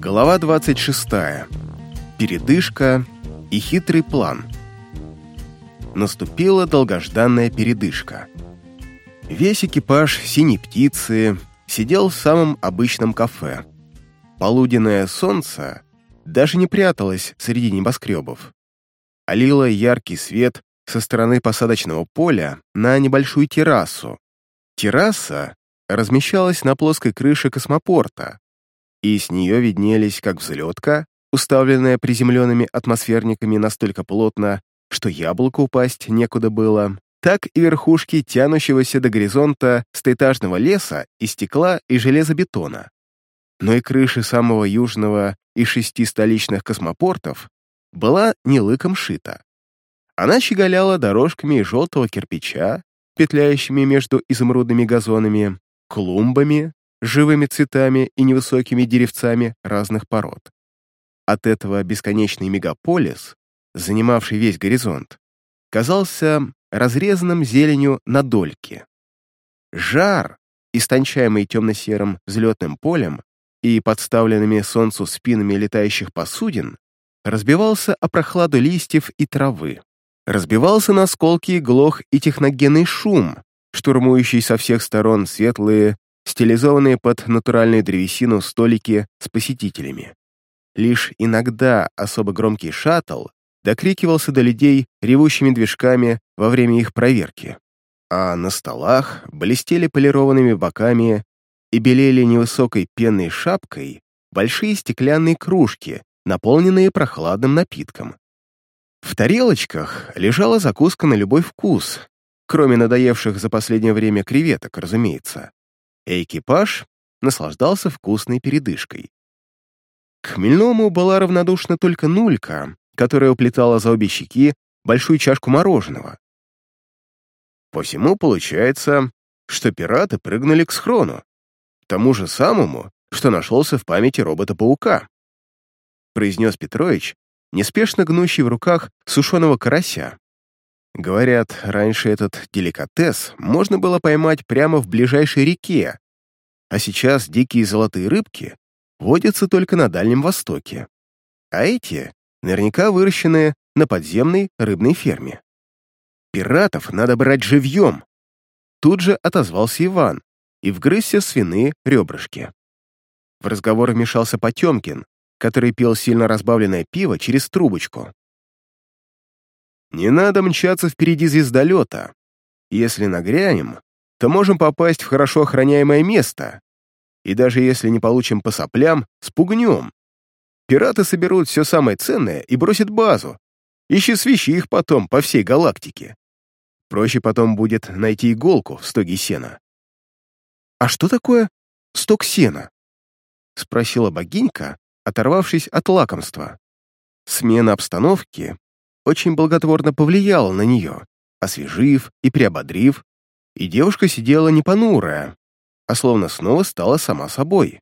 Глава 26. Передышка и хитрый план. Наступила долгожданная передышка. Весь экипаж «Синей птицы» сидел в самом обычном кафе. Полуденное солнце даже не пряталось среди небоскребов. Олило яркий свет со стороны посадочного поля на небольшую террасу. Терраса размещалась на плоской крыше космопорта, и с нее виднелись как взлетка, уставленная приземленными атмосферниками настолько плотно, что яблоку упасть некуда было, так и верхушки тянущегося до горизонта стоэтажного леса из стекла и железобетона. Но и крыши самого южного из шести столичных космопортов была не лыком шита. Она щеголяла дорожками желтого кирпича, петляющими между изумрудными газонами, клумбами, живыми цветами и невысокими деревцами разных пород. От этого бесконечный мегаполис, занимавший весь горизонт, казался разрезанным зеленью на дольки. Жар, истончаемый темно-серым взлетным полем и подставленными солнцу спинами летающих посудин, разбивался о прохладу листьев и травы. Разбивался на осколки глох и техногенный шум, штурмующий со всех сторон светлые, стилизованные под натуральную древесину столики с посетителями. Лишь иногда особо громкий шаттл докрикивался до людей ревущими движками во время их проверки. А на столах блестели полированными боками и белели невысокой пенной шапкой большие стеклянные кружки, наполненные прохладным напитком. В тарелочках лежала закуска на любой вкус, кроме надоевших за последнее время креветок, разумеется. И экипаж наслаждался вкусной передышкой. К хмельному была равнодушна только Нулька, которая уплетала за обе щеки большую чашку мороженого. По всему получается, что пираты прыгнули к схрону, тому же самому, что нашелся в памяти робота-паука, произнес Петрович, неспешно гнущий в руках сушеного карася. Говорят, раньше этот деликатес можно было поймать прямо в ближайшей реке, а сейчас дикие золотые рыбки водятся только на Дальнем Востоке. А эти наверняка выращены на подземной рыбной ферме. Пиратов надо брать живьем. Тут же отозвался Иван и вгрызся свиные ребрышки. В разговор вмешался Потемкин, который пил сильно разбавленное пиво через трубочку. «Не надо мчаться впереди звездолета. Если нагрянем, то можем попасть в хорошо охраняемое место, и даже если не получим по соплям, спугнем. Пираты соберут все самое ценное и бросят базу. Ищи свищи их потом по всей галактике. Проще потом будет найти иголку в стоге сена». «А что такое сток сена?» — спросила богинька, оторвавшись от лакомства. Смена обстановки очень благотворно повлияла на нее, освежив и приободрив, и девушка сидела не понурая, а словно снова стала сама собой,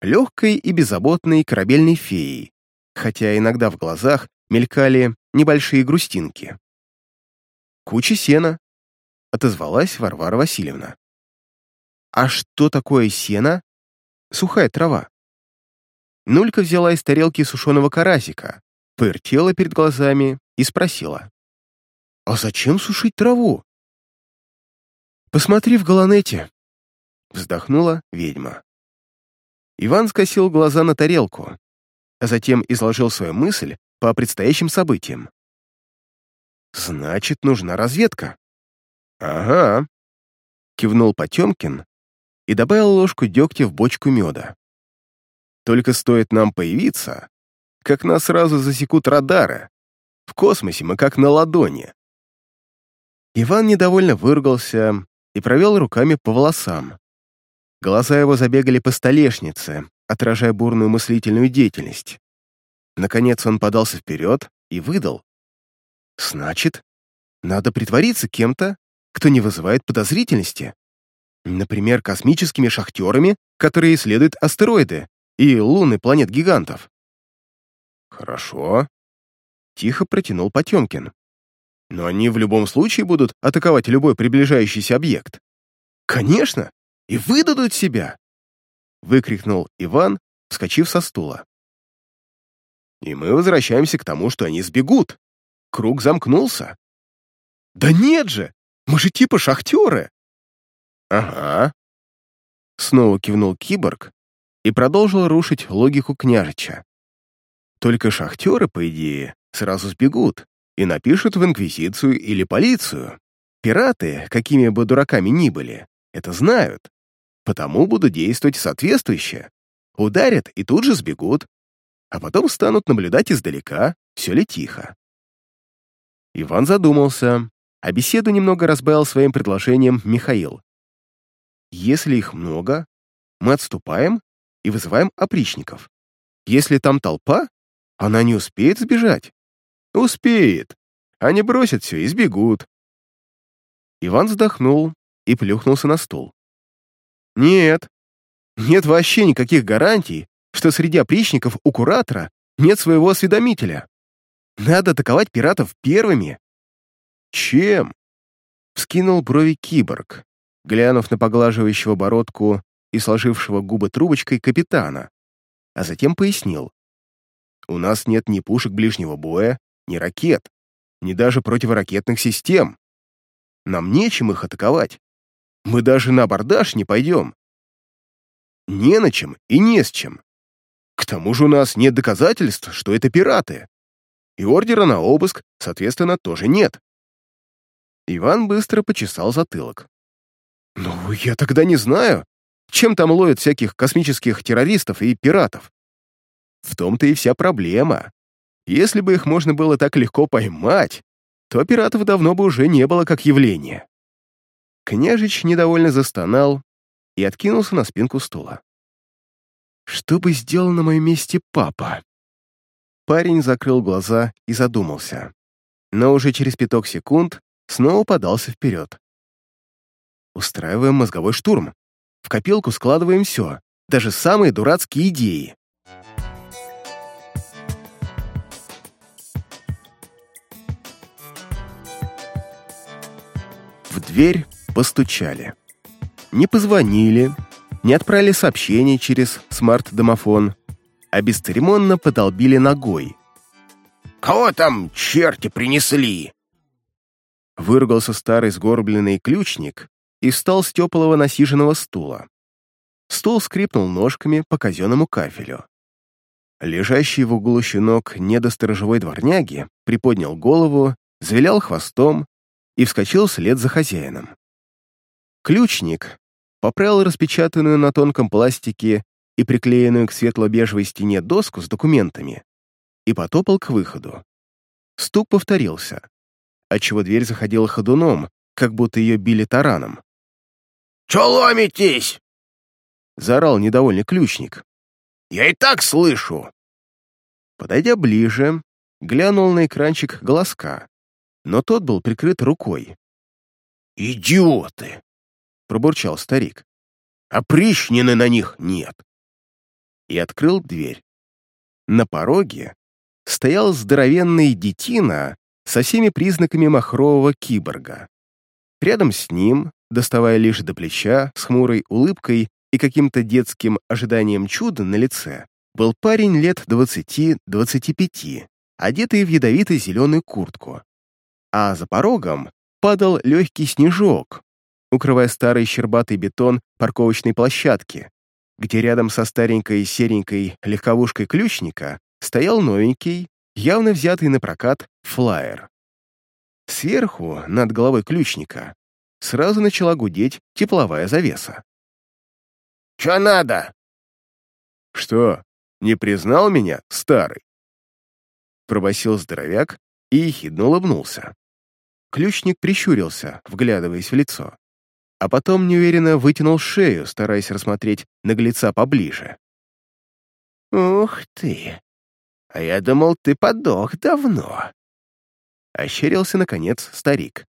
легкой и беззаботной корабельной феей, хотя иногда в глазах мелькали небольшие грустинки. «Куча сена», — отозвалась Варвара Васильевна. «А что такое сено?» «Сухая трава», Нулька взяла из тарелки сушеного карасика, повертела перед глазами и спросила. «А зачем сушить траву?» «Посмотри в Галанете», — вздохнула ведьма. Иван скосил глаза на тарелку, а затем изложил свою мысль по предстоящим событиям. «Значит, нужна разведка». «Ага», — кивнул Потемкин и добавил ложку дегтя в бочку меда. Только стоит нам появиться, как нас сразу засекут радары. В космосе мы как на ладони. Иван недовольно выругался и провел руками по волосам. Глаза его забегали по столешнице, отражая бурную мыслительную деятельность. Наконец он подался вперед и выдал. «Значит, надо притвориться кем-то, кто не вызывает подозрительности. Например, космическими шахтерами, которые исследуют астероиды и луны планет-гигантов. Хорошо. Тихо протянул Потемкин. Но они в любом случае будут атаковать любой приближающийся объект. Конечно, и выдадут себя! Выкрикнул Иван, вскочив со стула. И мы возвращаемся к тому, что они сбегут. Круг замкнулся. Да нет же! Мы же типа шахтеры. Ага. Снова кивнул киборг и продолжил рушить логику княжича. Только шахтеры, по идее, сразу сбегут и напишут в Инквизицию или полицию. Пираты, какими бы дураками ни были, это знают, потому будут действовать соответствующе. Ударят и тут же сбегут, а потом станут наблюдать издалека, все ли тихо. Иван задумался, а беседу немного разбавил своим предложением Михаил. Если их много, мы отступаем и вызываем опричников. Если там толпа, она не успеет сбежать. Успеет. Они бросят все и сбегут. Иван вздохнул и плюхнулся на стул. Нет, нет вообще никаких гарантий, что среди опричников у куратора нет своего осведомителя. Надо атаковать пиратов первыми. Чем? Вскинул брови киборг, глянув на поглаживающего бородку и сложившего губы трубочкой капитана, а затем пояснил. «У нас нет ни пушек ближнего боя, ни ракет, ни даже противоракетных систем. Нам нечем их атаковать. Мы даже на абордаж не пойдем. Не на чем и не с чем. К тому же у нас нет доказательств, что это пираты. И ордера на обыск, соответственно, тоже нет. Иван быстро почесал затылок. «Ну, я тогда не знаю, чем там ловят всяких космических террористов и пиратов. В том-то и вся проблема. Если бы их можно было так легко поймать, то пиратов давно бы уже не было как явления». Княжич недовольно застонал и откинулся на спинку стула. «Что бы сделал на моем месте папа?» Парень закрыл глаза и задумался, но уже через пяток секунд снова подался вперед. «Устраиваем мозговой штурм. В копилку складываем все, даже самые дурацкие идеи». Дверь постучали. Не позвонили, не отправили сообщение через смарт-домофон, а бесцеремонно подолбили ногой. «Кого там черти принесли?» Выругался старый сгорбленный ключник и встал с теплого насиженного стула. Стул скрипнул ножками по казенному кафелю. Лежащий в углу щенок недосторожевой дворняги приподнял голову, завилял хвостом и вскочил вслед за хозяином. Ключник поправил распечатанную на тонком пластике и приклеенную к светло-бежевой стене доску с документами и потопал к выходу. Стук повторился, отчего дверь заходила ходуном, как будто ее били тараном. «Чё ломитесь?» — заорал недовольный ключник. «Я и так слышу!» Подойдя ближе, глянул на экранчик голоска, но тот был прикрыт рукой. «Идиоты!» — пробурчал старик. «Опричнины на них нет!» И открыл дверь. На пороге стоял здоровенный детина со всеми признаками махрового киборга. Рядом с ним, доставая лишь до плеча, с хмурой улыбкой и каким-то детским ожиданием чуда на лице, был парень лет 20-25, одетый в ядовито-зеленую куртку. А за порогом падал легкий снежок, укрывая старый щербатый бетон парковочной площадки, где рядом со старенькой серенькой легковушкой ключника стоял новенький, явно взятый на прокат, флайер. Сверху, над головой ключника, сразу начала гудеть тепловая завеса. «Чё надо?» «Что, не признал меня, старый?» Пробасил здоровяк и ехидно улыбнулся. Ключник прищурился, вглядываясь в лицо, а потом неуверенно вытянул шею, стараясь рассмотреть наглеца поближе. «Ух ты! А я думал, ты подох давно!» Ощерился, наконец, старик.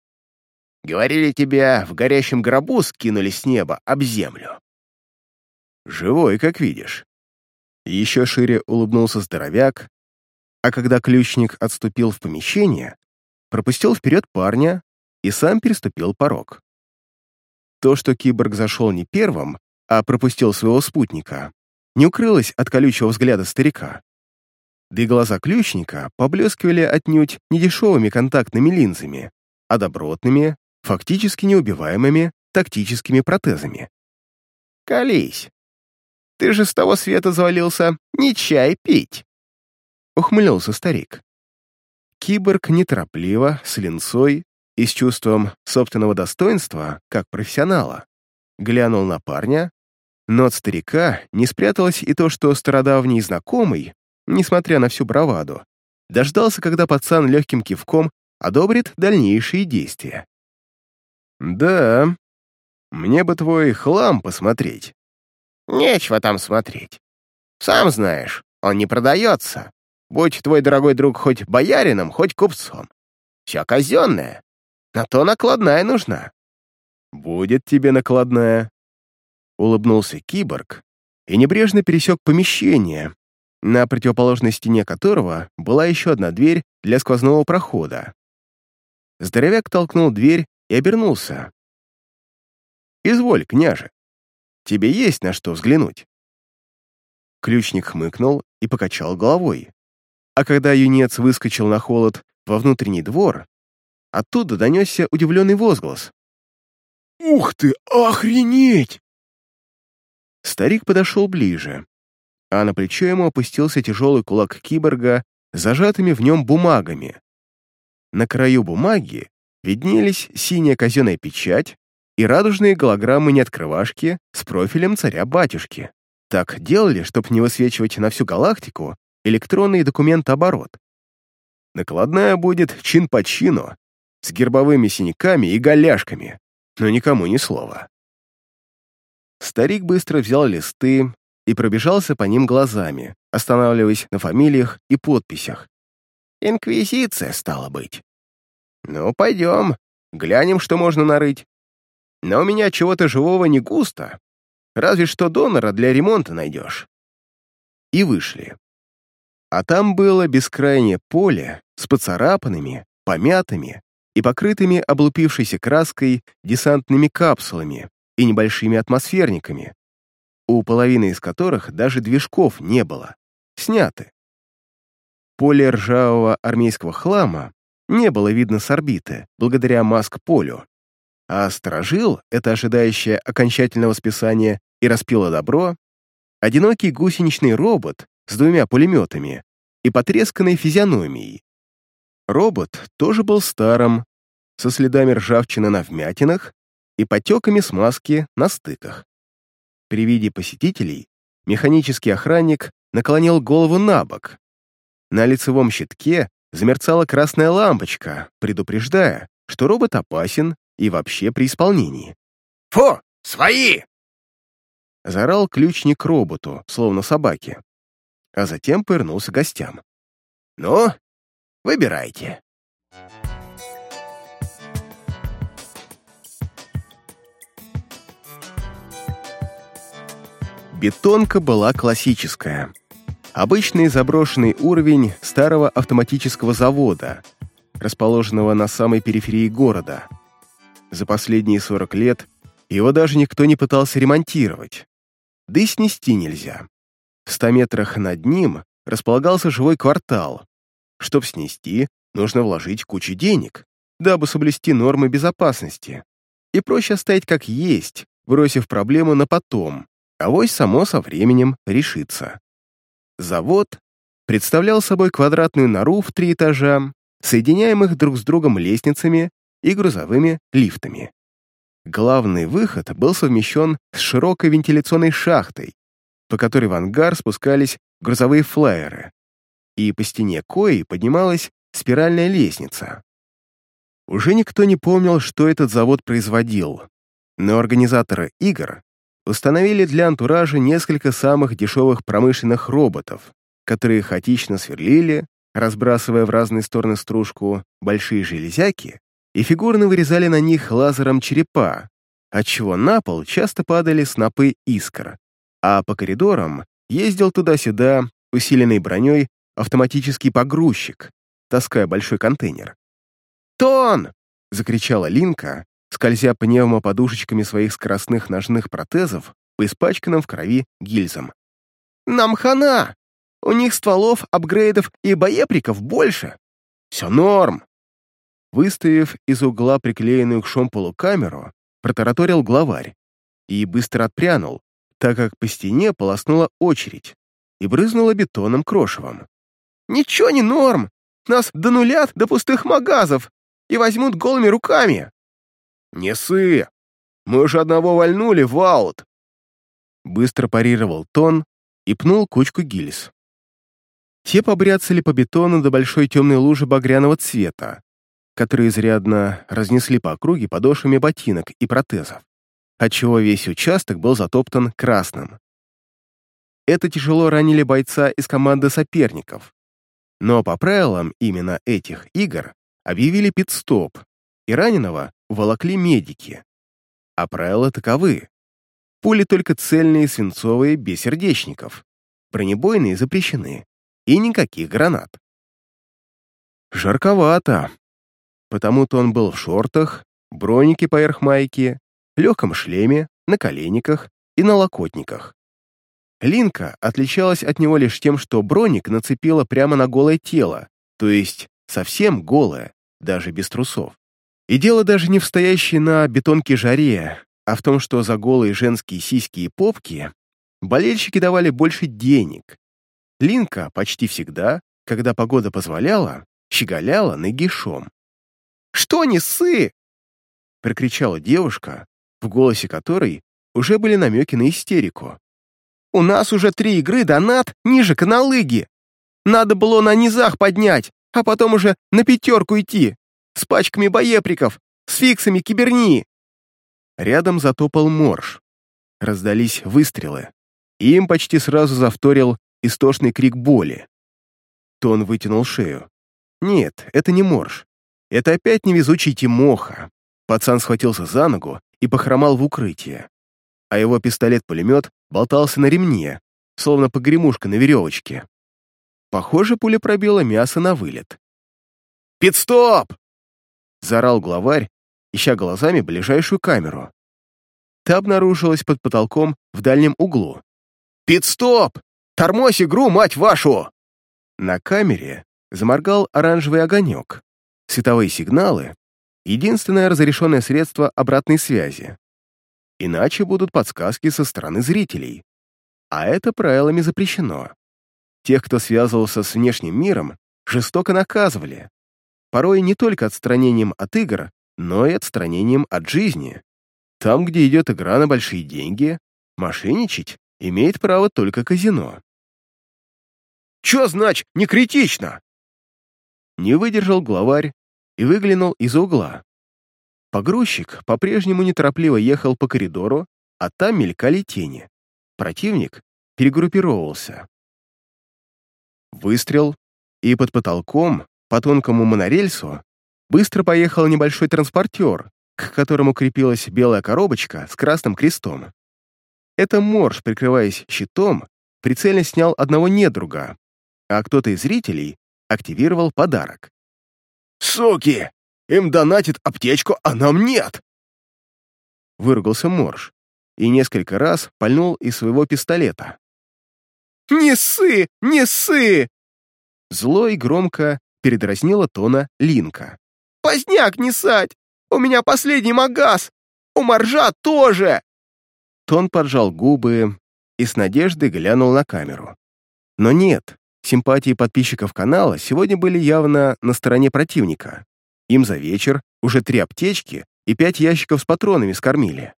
«Говорили, тебя в горящем гробу скинули с неба об землю». «Живой, как видишь». Еще шире улыбнулся здоровяк, а когда ключник отступил в помещение, пропустил вперед парня и сам переступил порог. То, что киборг зашел не первым, а пропустил своего спутника, не укрылось от колючего взгляда старика. да и глаза ключника поблескивали отнюдь не дешевыми контактными линзами, а добротными, фактически неубиваемыми тактическими протезами. «Колись! Ты же с того света завалился не чай пить!» — ухмылялся старик. Киборг неторопливо, с линцой и с чувством собственного достоинства, как профессионала, глянул на парня, но от старика не спряталось и то, что стародавний знакомый, несмотря на всю браваду, дождался, когда пацан легким кивком одобрит дальнейшие действия. «Да, мне бы твой хлам посмотреть». «Нечего там смотреть. Сам знаешь, он не продается. Будь твой дорогой друг хоть боярином, хоть купцом. Все казенное. На то накладная нужна». «Будет тебе накладная», — улыбнулся киборг и небрежно пересек помещение, на противоположной стене которого была еще одна дверь для сквозного прохода. Здоровяк толкнул дверь и обернулся. «Изволь, княже, тебе есть на что взглянуть». Ключник хмыкнул и покачал головой. А когда юнец выскочил на холод во внутренний двор, оттуда донесся удивленный возглас. «Ух ты, охренеть!» Старик подошел ближе, а на плечо ему опустился тяжелый кулак киборга с зажатыми в нем бумагами. На краю бумаги виднелись синяя казенная печать и радужные голограммы-неоткрывашки с профилем царя-батюшки. Так делали, чтобы не высвечивать на всю галактику электронный документооборот. Накладная будет чин по чину, с гербовыми синяками и голяшками, но никому ни слова. Старик быстро взял листы и пробежался по ним глазами, останавливаясь на фамилиях и подписях. «Инквизиция, стало быть. Ну, пойдем, глянем, что можно нарыть. Но у меня чего-то живого не густо, разве что донора для ремонта найдешь». И вышли. А там было бескрайнее поле с поцарапанными, помятыми и покрытыми облупившейся краской десантными капсулами, и небольшими атмосферниками, у половины из которых даже движков не было, сняты. Поле ржавого армейского хлама не было видно с орбиты, благодаря маск-полю, а сторожил это ожидающее окончательного списания и распило добро, одинокий гусеничный робот с двумя пулеметами и потресканной физиономией. Робот тоже был старым, со следами ржавчины на вмятинах и потеками смазки на стыках. При виде посетителей механический охранник наклонил голову на бок. На лицевом щитке замерцала красная лампочка, предупреждая, что робот опасен и вообще при исполнении. «Фу, свои!» Заорал ключник роботу, словно собаке, а затем повернулся к гостям. «Ну, выбирайте». Бетонка была классическая. Обычный заброшенный уровень старого автоматического завода, расположенного на самой периферии города. За последние 40 лет его даже никто не пытался ремонтировать. Да и снести нельзя. В 100 метрах над ним располагался жилой квартал. Чтоб снести, нужно вложить кучу денег, дабы соблюсти нормы безопасности. И проще оставить как есть, бросив проблему на потом, Авось само со временем решится. Завод представлял собой квадратную нору в три этажа, соединяемых друг с другом лестницами и грузовыми лифтами. Главный выход был совмещен с широкой вентиляционной шахтой, по которой в ангар спускались грузовые флайеры, и по стене кои поднималась спиральная лестница. Уже никто не помнил, что этот завод производил, но организаторы игр установили для антуража несколько самых дешевых промышленных роботов, которые хаотично сверлили, разбрасывая в разные стороны стружку большие железяки, и фигурно вырезали на них лазером черепа, отчего на пол часто падали снопы искр, а по коридорам ездил туда-сюда, усиленный броней, автоматический погрузчик, таская большой контейнер. «Тон!» — закричала Линка, скользя пневмоподушечками своих скоростных ножных протезов по испачканным в крови гильзам. «Нам хана! У них стволов, апгрейдов и боеприков больше. Все норм. Выставив из угла приклеенную к шомполу камеру, протараторил главарь и быстро отпрянул, так как по стене полоснула очередь и брызнула бетоном крошевом. «Ничего не норм! Нас донулят до пустых магазов и возьмут голыми руками!» «Не ссы! Мы уже одного вальнули в аут!» Быстро парировал Тон и пнул кучку гильз. Те побряцали по бетону до большой темной лужи багряного цвета, которые изрядно разнесли по округе подошвами ботинок и протезов, отчего весь участок был затоптан красным. Это тяжело ранили бойца из команды соперников, но по правилам именно этих игр объявили пит-стоп, и раненого волокли медики. А правила таковы. Пули только цельные, свинцовые, без сердечников. Бронебойные запрещены. И никаких гранат. Жарковато. Потому-то он был в шортах, бронике поверх майки, легком шлеме, на коленниках и на локотниках. Линка отличалась от него лишь тем, что броник нацепила прямо на голое тело, то есть совсем голое, даже без трусов. И дело даже не в стоящей на бетонке жаре, а в том, что за голые женские сиськи и попки болельщики давали больше денег. Линка почти всегда, когда погода позволяла, щеголяла нагишом. «Что не ссы?» — прокричала девушка, в голосе которой уже были намеки на истерику. «У нас уже три игры донат ниже каналыги. Надо было на низах поднять, а потом уже на пятерку идти, с пачками боеприков, с фиксами киберни». Рядом затопал морж. Раздались выстрелы, и им почти сразу завторил истошный крик боли. Тон вытянул шею. Нет, это не морж. Это опять невезучий Тимоха. Пацан схватился за ногу и похромал в укрытие. А его пистолет-пулемет болтался на ремне, словно погремушка на веревочке. Похоже, пуля пробила мясо на вылет. «Пит-стоп!» — заорал главарь, ища глазами ближайшую камеру. Та обнаружилась под потолком в дальнем углу. «Пит-стоп! Тормозь игру, мать вашу!» На камере заморгал оранжевый огонек. Световые сигналы — единственное разрешенное средство обратной связи. Иначе будут подсказки со стороны зрителей. А это правилами запрещено. Тех, кто связывался с внешним миром, жестоко наказывали. Порой не только отстранением от игр, но и отстранением от жизни. Там, где идет игра на большие деньги, мошенничать имеет право только казино. «Чё значит не критично?» Не выдержал главарь и выглянул из угла. Погрузчик по-прежнему неторопливо ехал по коридору, а там мелькали тени. Противник перегруппировался. Выстрел, и под потолком, по тонкому монорельсу, быстро поехал небольшой транспортер, к которому крепилась белая коробочка с красным крестом. Это Морж, прикрываясь щитом, прицельно снял одного недруга, а кто-то из зрителей активировал подарок. «Суки! Им донатит аптечку, а нам нет!» Выругался Морж и несколько раз пальнул из своего пистолета. «Не ссы! Не ссы!» Зло и громко передразнила тона Линка. «Поздняк не сать! У меня последний магаз! У Моржа тоже!» Тон поджал губы и с надеждой глянул на камеру. Но нет, симпатии подписчиков канала сегодня были явно на стороне противника. Им за вечер уже три аптечки и пять ящиков с патронами скормили.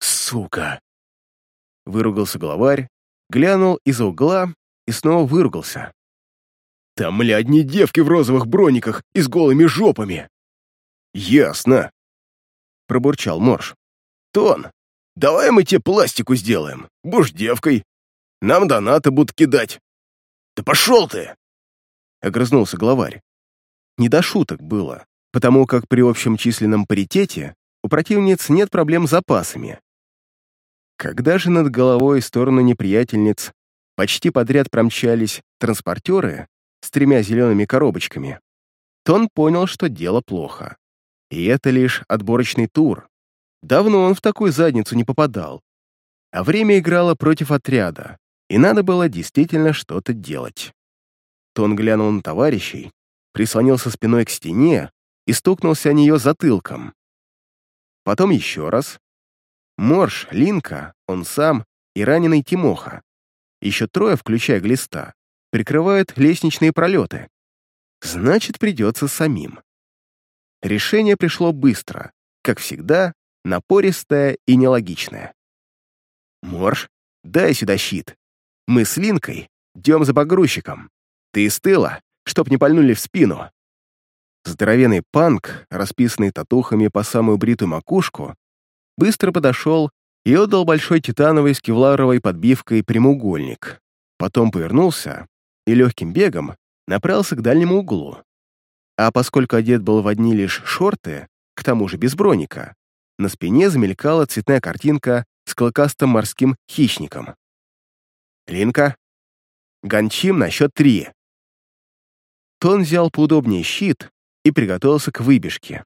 «Сука!» Выругался главарь, глянул из-за угла и снова выругался. «Там, мля, одни девки в розовых брониках и с голыми жопами!» «Ясно!» Пробурчал Морж. «Тон, Давай мы тебе пластику сделаем, будешь девкой. Нам донаты будут кидать. Да пошел ты!» Огрызнулся главарь. Не до шуток было, потому как при общем численном паритете у противниц нет проблем с запасами. Когда же над головой в сторону неприятельниц почти подряд промчались транспортеры с тремя зелеными коробочками, то он понял, что дело плохо. И это лишь отборочный тур, Давно он в такую задницу не попадал. А время играло против отряда, и надо было действительно что-то делать. Тон глянул на товарищей, прислонился спиной к стене и стукнулся о нее затылком. Потом еще раз. Морж, Линка, он сам и раненый Тимоха. Еще трое, включая Глиста, прикрывают лестничные пролеты. Значит, придется самим. Решение пришло быстро, как всегда, напористое и нелогичное. «Морж, дай сюда щит. Мы с Линкой идем за погрузчиком. Ты из тыла, чтоб не пальнули в спину». Здоровенный панк, расписанный татухами по самую бритую макушку, быстро подошел и отдал большой титановой с кевларовой подбивкой прямоугольник. Потом повернулся и легким бегом направился к дальнему углу. А поскольку одет был в одни лишь шорты, к тому же без броника, на спине замелькала цветная картинка с клыкастым морским хищником. «Линка, гончим на счет три». Тон взял поудобнее щит и приготовился к выбежке.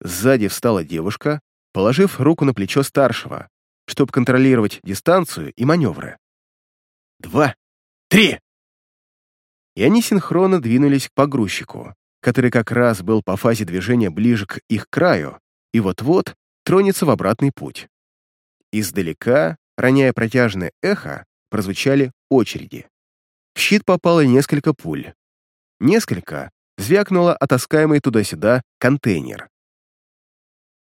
Сзади встала девушка, положив руку на плечо старшего, чтобы контролировать дистанцию и маневры. «Два, три!» И они синхронно двинулись к погрузчику, который как раз был по фазе движения ближе к их краю и вот-вот тронется в обратный путь. Издалека, роняя протяжное эхо, прозвучали очереди. В щит попало несколько пуль. Несколько звякнуло отаскаемый туда-сюда контейнер.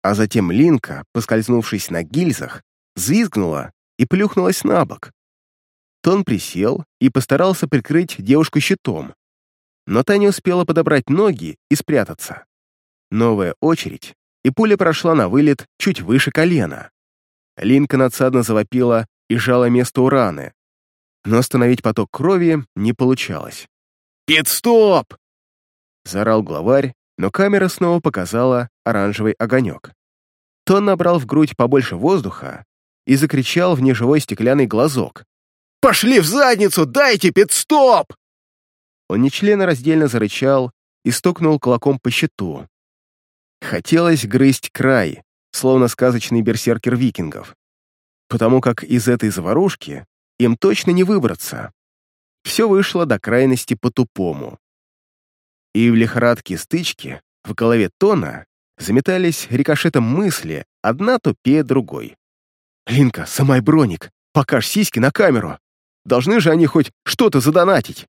А затем Линка, поскользнувшись на гильзах, взвизгнула и плюхнулась на бок. Тон присел и постарался прикрыть девушку щитом, но та не успела подобрать ноги и спрятаться. Новая очередь, и пуля прошла на вылет чуть выше колена. Линка надсадно завопила и жала место у раны, но остановить поток крови не получалось. «Пит-стоп!» — заорал главарь, но камера снова показала оранжевый огонек. Тон набрал в грудь побольше воздуха и закричал в неживой стеклянный глазок. «Пошли в задницу! Дайте пит-стоп!» Он нечленораздельно зарычал и стукнул кулаком по щиту. Хотелось грызть край, словно сказочный берсеркер викингов, потому как из этой заварушки им точно не выбраться. Все вышло до крайности по-тупому. И в лихорадке стычки в голове Тона заметались рикошетом мысли, одна тупее другой. «Линка, самай броник, покажь сиськи на камеру. Должны же они хоть что-то задонатить».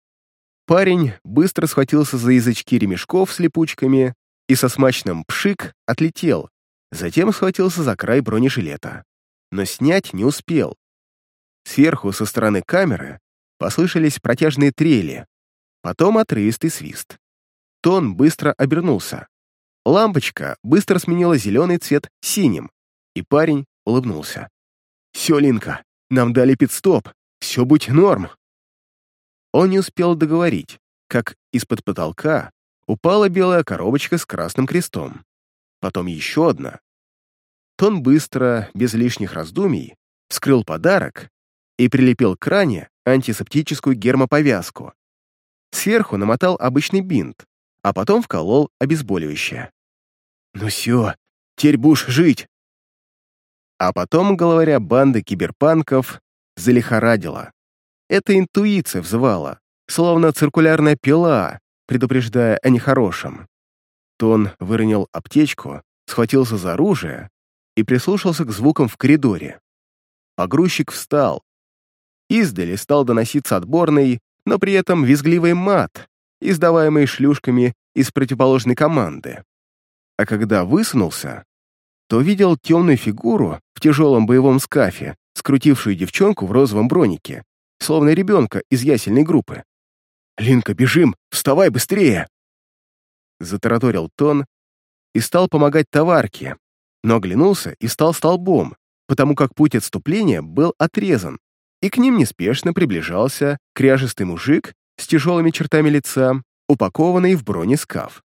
Парень быстро схватился за язычки ремешков с липучками и со смачным пшик отлетел, затем схватился за край бронежилета. Но снять не успел. Сверху, со стороны камеры, послышались протяжные трели, потом отрывистый свист. Тон быстро обернулся. Лампочка быстро сменила зеленый цвет синим, и парень улыбнулся. «Все, Линка, нам дали пидстоп, все будь норм!» Он не успел договорить, как из-под потолка упала белая коробочка с красным крестом. Потом еще одна. Тон быстро, без лишних раздумий, вскрыл подарок и прилепил к ране антисептическую гермоповязку. Сверху намотал обычный бинт, а потом вколол обезболивающее. «Ну все, теперь будешь жить!» А потом, говоря, банда киберпанков залихорадила. Эта интуиция взывала, словно циркулярная пила, предупреждая о нехорошем. Тон выронил аптечку, схватился за оружие и прислушался к звукам в коридоре. Погрузчик встал. Издали стал доноситься отборный, но при этом визгливый мат, издаваемые шлюшками из противоположной команды. А когда высунулся, то видел темную фигуру в тяжелом боевом скафе, скрутившую девчонку в розовом бронике, словно ребенка из ясельной группы. «Линка, бежим! Вставай быстрее!» Затараторил Тон и стал помогать товарке, но оглянулся и стал столбом, потому как путь отступления был отрезан, и к ним неспешно приближался кряжистый мужик с тяжелыми чертами лица, упакованный в бронескаф.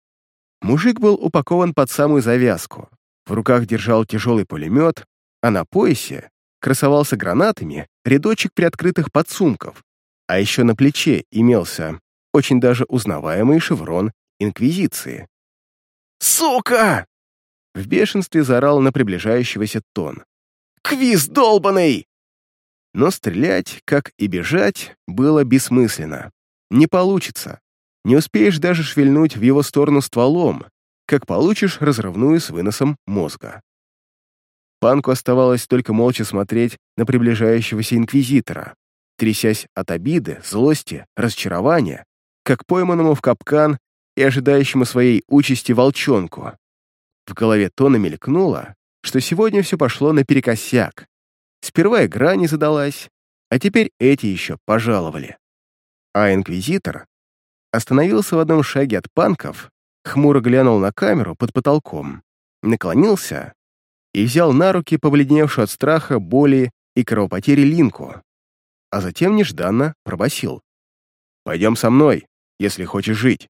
Мужик был упакован под самую завязку, в руках держал тяжелый пулемет, а на поясе красовался гранатами рядочек приоткрытых подсумков, а еще на плече имелся очень даже узнаваемый шеврон Инквизиции. «Сука!» В бешенстве заорал на приближающегося тон. «Квиз долбаный!» Но стрелять, как и бежать, было бессмысленно. Не получится. Не успеешь даже швельнуть в его сторону стволом, как получишь разрывную с выносом мозга. Панку оставалось только молча смотреть на приближающегося инквизитора, трясясь от обиды, злости, разочарования, как пойманному в капкан и ожидающему своей участи волчонку. В голове Тона мелькнуло, что сегодня все пошло наперекосяк. Сперва игра не задалась, а теперь эти еще пожаловали. А инквизитор остановился в одном шаге от панков, хмуро глянул на камеру под потолком, наклонился и взял на руки побледневшую от страха, боли и кровопотери Линку, а затем нежданно пробасил. «Пойдем со мной, если хочешь жить».